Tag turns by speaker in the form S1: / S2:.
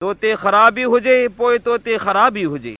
S1: طوطي خرابي هجي پوءِ طوطي خرابي هجي.